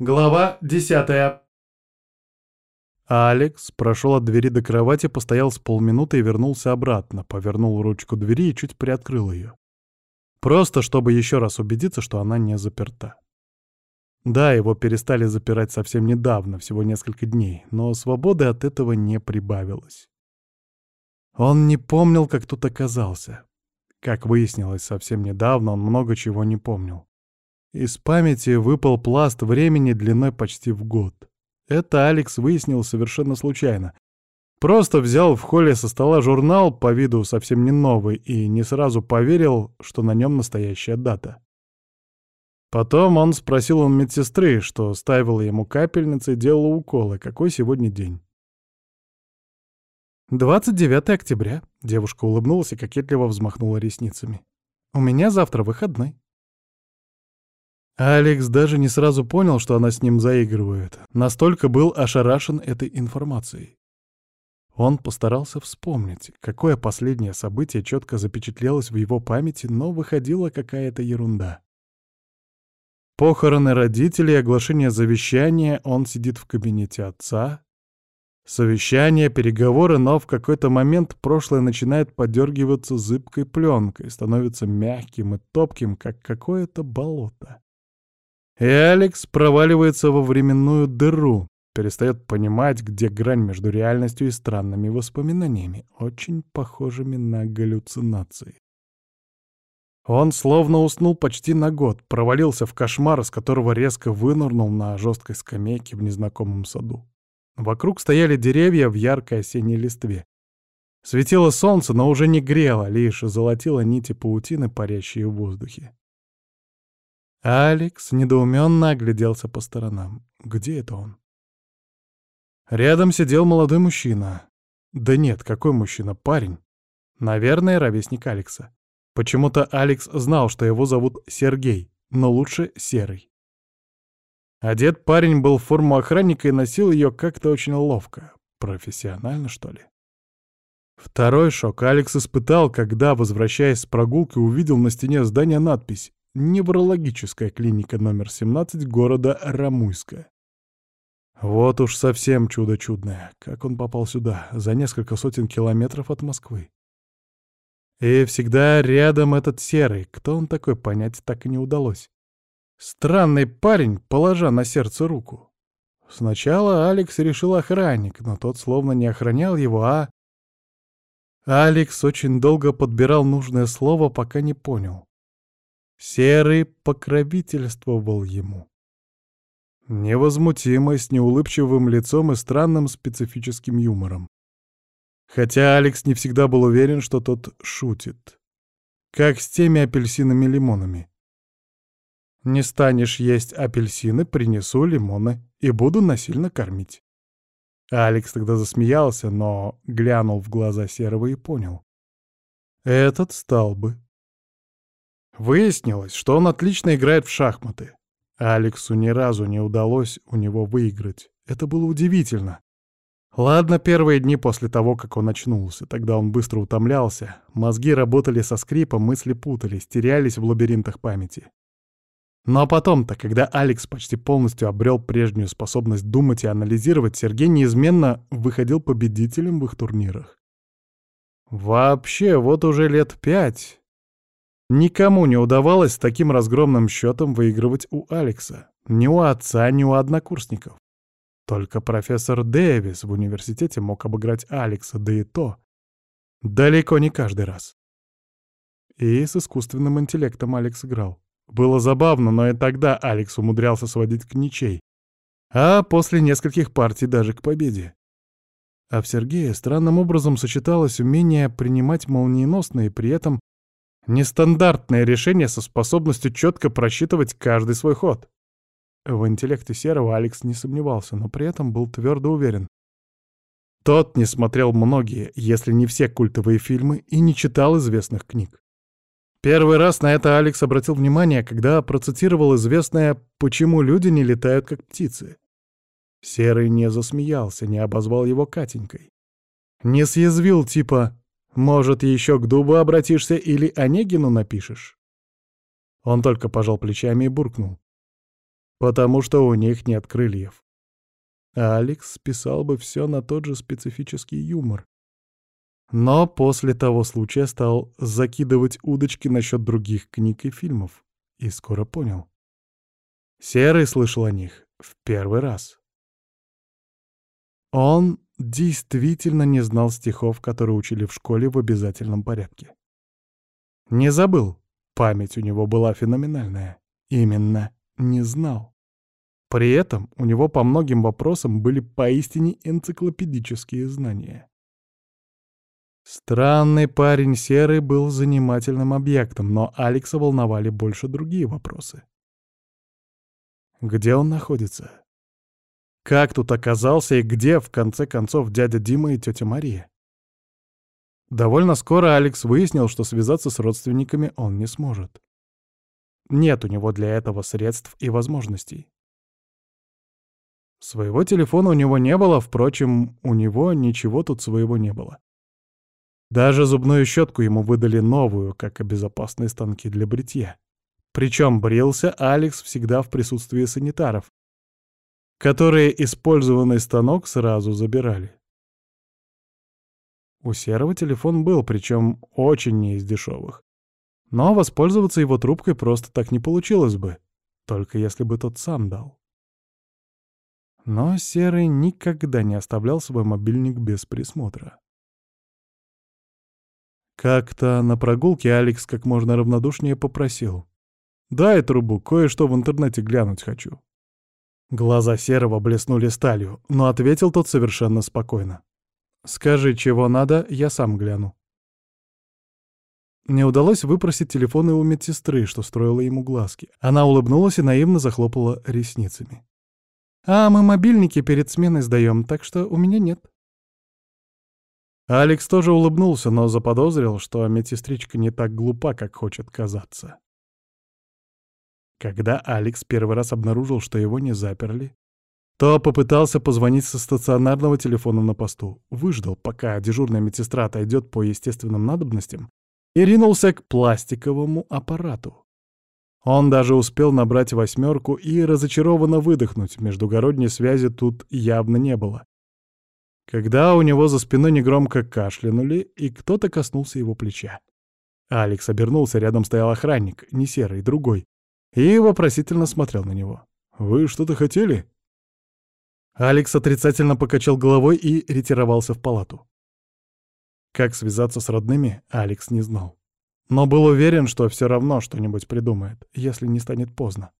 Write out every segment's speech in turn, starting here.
Глава десятая. Алекс прошел от двери до кровати, постоял с полминуты и вернулся обратно, повернул ручку двери и чуть приоткрыл ее. Просто чтобы еще раз убедиться, что она не заперта. Да, его перестали запирать совсем недавно, всего несколько дней, но свободы от этого не прибавилось. Он не помнил, как тут оказался. Как выяснилось совсем недавно, он много чего не помнил. Из памяти выпал пласт времени длиной почти в год. Это Алекс выяснил совершенно случайно. Просто взял в холле со стола журнал, по виду совсем не новый, и не сразу поверил, что на нем настоящая дата. Потом он спросил у медсестры, что ставила ему капельницы и делала уколы, какой сегодня день. 29 октября. Девушка улыбнулась и кокетливо взмахнула ресницами. У меня завтра выходной. Алекс даже не сразу понял, что она с ним заигрывает. Настолько был ошарашен этой информацией. Он постарался вспомнить, какое последнее событие четко запечатлелось в его памяти, но выходила какая-то ерунда. Похороны родителей, оглашение завещания, он сидит в кабинете отца. Совещание, переговоры, но в какой-то момент прошлое начинает подергиваться зыбкой пленкой, становится мягким и топким, как какое-то болото. И Алекс проваливается во временную дыру, перестает понимать, где грань между реальностью и странными воспоминаниями, очень похожими на галлюцинации. Он словно уснул почти на год, провалился в кошмар, из которого резко вынырнул на жесткой скамейке в незнакомом саду. Вокруг стояли деревья в яркой осенней листве. Светило солнце, но уже не грело, лишь золотило нити паутины, парящие в воздухе. Алекс недоуменно огляделся по сторонам. Где это он? Рядом сидел молодой мужчина. Да нет, какой мужчина? Парень. Наверное, ровесник Алекса. Почему-то Алекс знал, что его зовут Сергей, но лучше Серый. Одет парень был в форму охранника и носил ее как-то очень ловко. Профессионально, что ли? Второй шок Алекс испытал, когда, возвращаясь с прогулки, увидел на стене здания надпись неврологическая клиника номер 17 города Рамуйска. Вот уж совсем чудо чудное. Как он попал сюда, за несколько сотен километров от Москвы? И всегда рядом этот серый. Кто он такой, понять так и не удалось. Странный парень, положа на сердце руку. Сначала Алекс решил охранник, но тот словно не охранял его, а... Алекс очень долго подбирал нужное слово, пока не понял. Серый покровительствовал ему. Невозмутимый, с неулыбчивым лицом и странным специфическим юмором. Хотя Алекс не всегда был уверен, что тот шутит. Как с теми апельсинами-лимонами. Не станешь есть апельсины, принесу лимоны и буду насильно кормить. Алекс тогда засмеялся, но глянул в глаза Серого и понял. Этот стал бы. Выяснилось, что он отлично играет в шахматы. Алексу ни разу не удалось у него выиграть. Это было удивительно. Ладно, первые дни после того, как он очнулся, тогда он быстро утомлялся, мозги работали со скрипом, мысли путались, терялись в лабиринтах памяти. Но потом-то, когда Алекс почти полностью обрел прежнюю способность думать и анализировать, Сергей неизменно выходил победителем в их турнирах. Вообще, вот уже лет пять Никому не удавалось с таким разгромным счетом выигрывать у Алекса. Ни у отца, ни у однокурсников. Только профессор Дэвис в университете мог обыграть Алекса, да и то. Далеко не каждый раз. И с искусственным интеллектом Алекс играл. Было забавно, но и тогда Алекс умудрялся сводить к ничей. А после нескольких партий даже к победе. А в Сергее странным образом сочеталось умение принимать молниеносные при этом Нестандартное решение со способностью четко просчитывать каждый свой ход. В интеллекте Серого Алекс не сомневался, но при этом был твердо уверен. Тот не смотрел многие, если не все культовые фильмы, и не читал известных книг. Первый раз на это Алекс обратил внимание, когда процитировал известное «Почему люди не летают, как птицы». Серый не засмеялся, не обозвал его Катенькой. Не съязвил типа может, еще к дубу обратишься или Онегину напишешь?» Он только пожал плечами и буркнул. потому что у них нет крыльев. А Алекс списал бы все на тот же специфический юмор. Но после того случая стал закидывать удочки насчет других книг и фильмов. И скоро понял. Серый слышал о них в первый раз. Он действительно не знал стихов, которые учили в школе в обязательном порядке. Не забыл. Память у него была феноменальная. Именно не знал. При этом у него по многим вопросам были поистине энциклопедические знания. Странный парень Серый был занимательным объектом, но Алекса волновали больше другие вопросы. Где он находится? Как тут оказался и где, в конце концов, дядя Дима и тетя Мария? Довольно скоро Алекс выяснил, что связаться с родственниками он не сможет. Нет у него для этого средств и возможностей. Своего телефона у него не было, впрочем, у него ничего тут своего не было. Даже зубную щетку ему выдали новую, как и безопасные станки для бритья. Причем брился Алекс всегда в присутствии санитаров, которые использованный станок сразу забирали. У Серого телефон был, причем очень не из дешевых. Но воспользоваться его трубкой просто так не получилось бы, только если бы тот сам дал. Но Серый никогда не оставлял свой мобильник без присмотра. Как-то на прогулке Алекс как можно равнодушнее попросил. «Дай трубу, кое-что в интернете глянуть хочу». Глаза Серого блеснули сталью, но ответил тот совершенно спокойно. «Скажи, чего надо, я сам гляну». Не удалось выпросить телефоны у медсестры, что строила ему глазки. Она улыбнулась и наивно захлопала ресницами. «А мы мобильники перед сменой сдаем, так что у меня нет». Алекс тоже улыбнулся, но заподозрил, что медсестричка не так глупа, как хочет казаться. Когда Алекс первый раз обнаружил, что его не заперли, то попытался позвонить со стационарного телефона на посту, выждал, пока дежурная медсестра отойдет по естественным надобностям, и ринулся к пластиковому аппарату. Он даже успел набрать восьмерку и разочарованно выдохнуть, междугородней связи тут явно не было когда у него за спиной негромко кашлянули, и кто-то коснулся его плеча. Алекс обернулся, рядом стоял охранник, не серый, другой, и вопросительно смотрел на него. «Вы что-то хотели?» Алекс отрицательно покачал головой и ретировался в палату. Как связаться с родными, Алекс не знал. Но был уверен, что все равно что-нибудь придумает, если не станет поздно.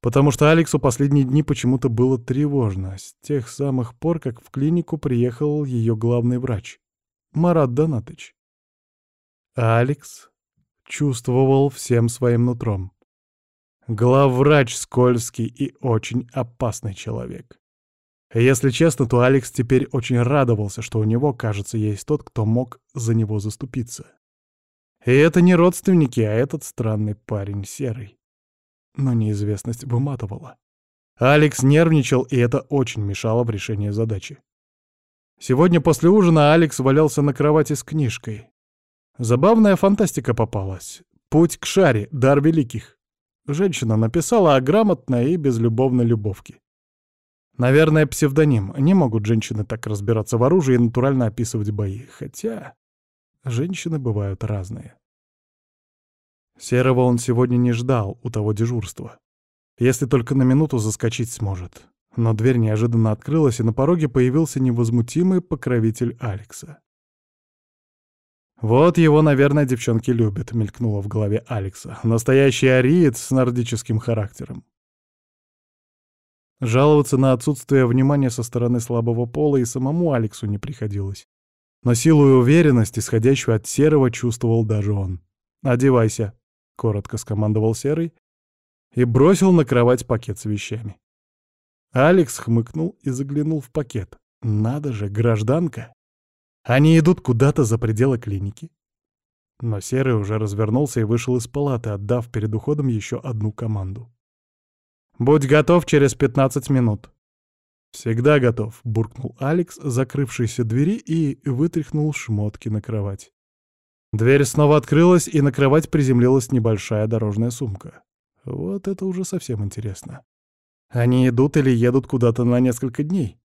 Потому что Алексу последние дни почему-то было тревожно, с тех самых пор, как в клинику приехал ее главный врач, Марат Донатыч. Алекс чувствовал всем своим нутром. Главврач скользкий и очень опасный человек. Если честно, то Алекс теперь очень радовался, что у него, кажется, есть тот, кто мог за него заступиться. И это не родственники, а этот странный парень серый но неизвестность выматывала. Алекс нервничал, и это очень мешало в решении задачи. Сегодня после ужина Алекс валялся на кровати с книжкой. Забавная фантастика попалась. «Путь к шаре. Дар великих». Женщина написала о грамотной и безлюбовной любовке. Наверное, псевдоним. Не могут женщины так разбираться в оружии и натурально описывать бои. Хотя женщины бывают разные. Серого он сегодня не ждал у того дежурства. Если только на минуту заскочить сможет. Но дверь неожиданно открылась, и на пороге появился невозмутимый покровитель Алекса. «Вот его, наверное, девчонки любят», — мелькнуло в голове Алекса. «Настоящий ариец с нордическим характером». Жаловаться на отсутствие внимания со стороны слабого пола и самому Алексу не приходилось. Но силу и уверенность, исходящую от Серого, чувствовал даже он. «Одевайся», — коротко скомандовал Серый и бросил на кровать пакет с вещами. Алекс хмыкнул и заглянул в пакет. «Надо же, гражданка! Они идут куда-то за пределы клиники». Но Серый уже развернулся и вышел из палаты, отдав перед уходом еще одну команду. «Будь готов через пятнадцать минут». «Всегда готов», — буркнул Алекс, закрывшийся двери, и вытряхнул шмотки на кровать. Дверь снова открылась, и на кровать приземлилась небольшая дорожная сумка. Вот это уже совсем интересно. Они идут или едут куда-то на несколько дней?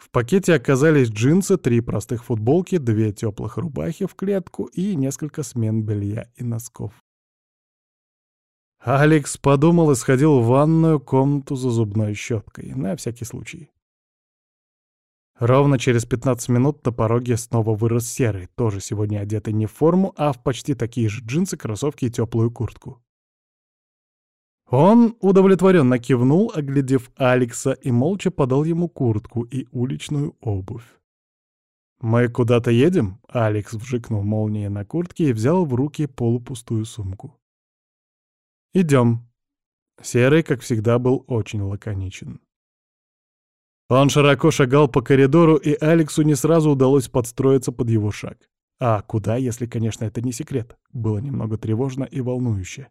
В пакете оказались джинсы, три простых футболки, две теплых рубахи в клетку и несколько смен белья и носков. Алекс подумал и сходил в ванную комнату за зубной щеткой, на всякий случай. Ровно через 15 минут на пороге снова вырос серый, тоже сегодня одетый не в форму, а в почти такие же джинсы, кроссовки и теплую куртку. Он удовлетворенно кивнул, оглядев Алекса, и молча подал ему куртку и уличную обувь. «Мы куда-то едем?» — Алекс вжикнул молнией на куртке и взял в руки полупустую сумку. «Идем». Серый, как всегда, был очень лаконичен. Он широко шагал по коридору, и Алексу не сразу удалось подстроиться под его шаг. А куда, если, конечно, это не секрет? Было немного тревожно и волнующе.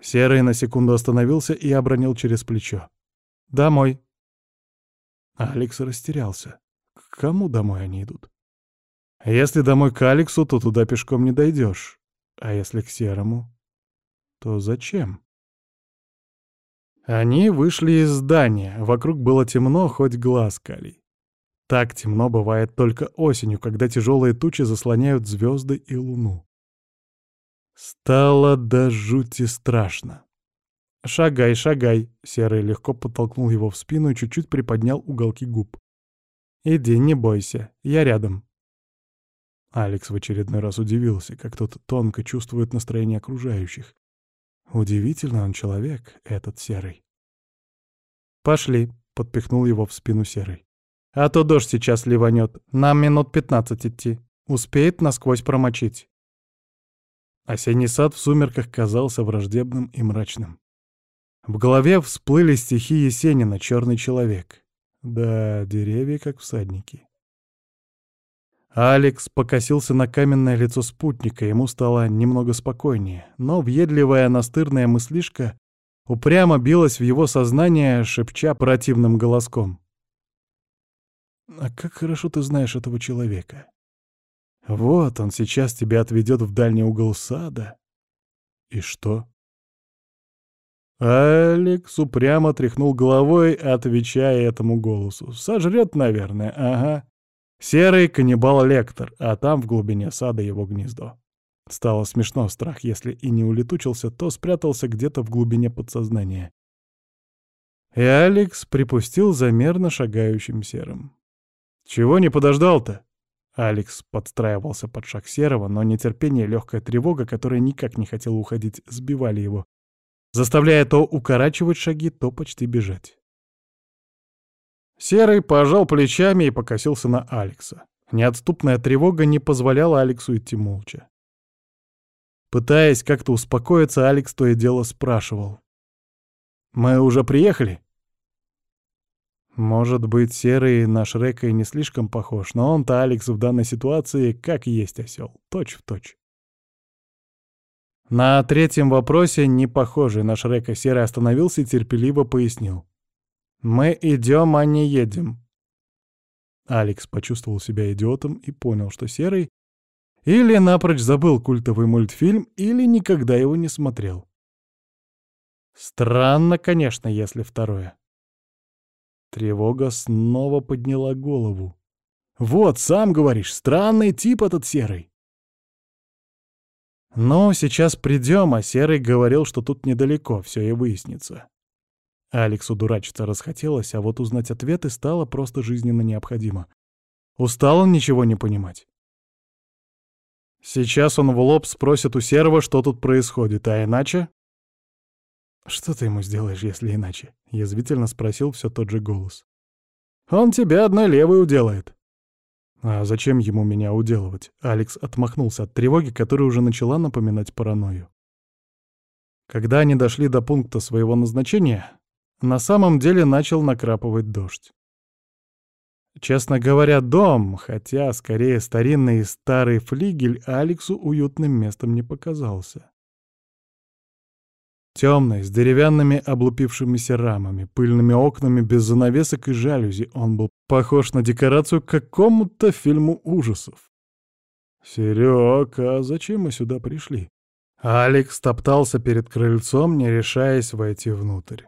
Серый на секунду остановился и обронил через плечо. «Домой». Алекс растерялся. К кому домой они идут? Если домой к Алексу, то туда пешком не дойдешь. А если к Серому, то зачем? Они вышли из здания. Вокруг было темно, хоть глаз калий. Так темно бывает только осенью, когда тяжелые тучи заслоняют звезды и луну. Стало до жути страшно. «Шагай, шагай!» — Серый легко подтолкнул его в спину и чуть-чуть приподнял уголки губ. «Иди, не бойся, я рядом». Алекс в очередной раз удивился, как тот тонко чувствует настроение окружающих. Удивительно он человек, этот Серый. «Пошли», — подпихнул его в спину Серый. «А то дождь сейчас ливанет. Нам минут пятнадцать идти. Успеет насквозь промочить». Осенний сад в сумерках казался враждебным и мрачным. В голове всплыли стихи Есенина «Черный человек». Да, деревья как всадники. Алекс покосился на каменное лицо спутника, ему стало немного спокойнее, но въедливая настырная мыслишка упрямо билась в его сознание, шепча противным голоском. «А как хорошо ты знаешь этого человека?» Вот он сейчас тебя отведет в дальний угол сада. И что? Алекс упрямо тряхнул головой, отвечая этому голосу. Сожрет, наверное, ага. Серый каннибал-лектор, а там в глубине сада его гнездо. Стало смешно, страх, если и не улетучился, то спрятался где-то в глубине подсознания. И Алекс припустил за мерно шагающим серым. «Чего не подождал-то?» Алекс подстраивался под шаг Серого, но нетерпение и легкая тревога, которая никак не хотела уходить, сбивали его, заставляя то укорачивать шаги, то почти бежать. Серый пожал плечами и покосился на Алекса. Неотступная тревога не позволяла Алексу идти молча. Пытаясь как-то успокоиться, Алекс то и дело спрашивал. «Мы уже приехали?» Может быть, Серый наш Река и не слишком похож, но он-то Алекс в данной ситуации как есть осел, точь в точь. На третьем вопросе, не похожий наш Река Серый остановился и терпеливо пояснил. «Мы идем, а не едем». Алекс почувствовал себя идиотом и понял, что Серый или напрочь забыл культовый мультфильм, или никогда его не смотрел. Странно, конечно, если второе. Тревога снова подняла голову. «Вот, сам говоришь, странный тип этот Серый». «Ну, сейчас придем, а Серый говорил, что тут недалеко, все и выяснится». Алексу дурачиться расхотелось, а вот узнать ответы стало просто жизненно необходимо. Устал он ничего не понимать. Сейчас он в лоб спросит у Серого, что тут происходит, а иначе... «Что ты ему сделаешь, если иначе?» — язвительно спросил все тот же голос. «Он тебя одной левой уделает». «А зачем ему меня уделывать?» Алекс отмахнулся от тревоги, которая уже начала напоминать паранойю. Когда они дошли до пункта своего назначения, на самом деле начал накрапывать дождь. Честно говоря, дом, хотя скорее старинный старый флигель, Алексу уютным местом не показался. Темный, с деревянными облупившимися рамами, пыльными окнами без занавесок и жалюзи, он был похож на декорацию к какому-то фильму ужасов. «Серёг, а зачем мы сюда пришли?» Алекс топтался перед крыльцом, не решаясь войти внутрь.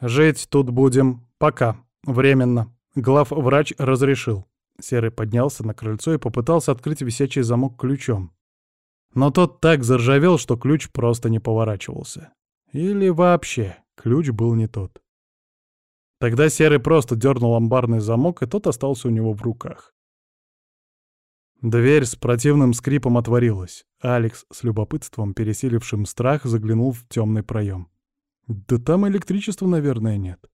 «Жить тут будем. Пока. Временно. Главврач разрешил». Серый поднялся на крыльцо и попытался открыть висячий замок ключом. Но тот так заржавел, что ключ просто не поворачивался. Или вообще, ключ был не тот. Тогда Серый просто дернул амбарный замок, и тот остался у него в руках. Дверь с противным скрипом отворилась. Алекс с любопытством, пересилившим страх, заглянул в темный проем. Да там электричества, наверное, нет.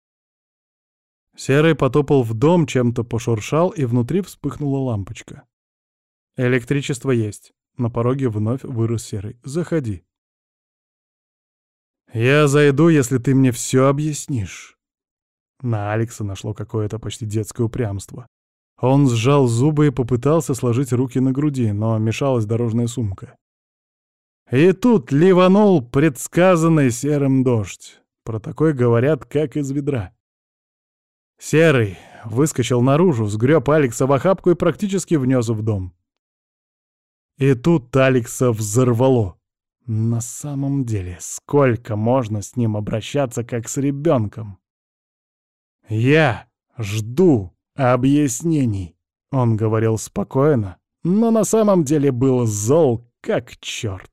Серый потопал в дом, чем-то пошуршал, и внутри вспыхнула лампочка. «Электричество есть». На пороге вновь вырос Серый. «Заходи». «Я зайду, если ты мне все объяснишь». На Алекса нашло какое-то почти детское упрямство. Он сжал зубы и попытался сложить руки на груди, но мешалась дорожная сумка. И тут ливанул предсказанный серым дождь. Про такой говорят, как из ведра. Серый выскочил наружу, сгреб Алекса в охапку и практически внес в дом. И тут Алекса взорвало. На самом деле, сколько можно с ним обращаться, как с ребенком? Я жду объяснений. Он говорил спокойно, но на самом деле был зол как черт.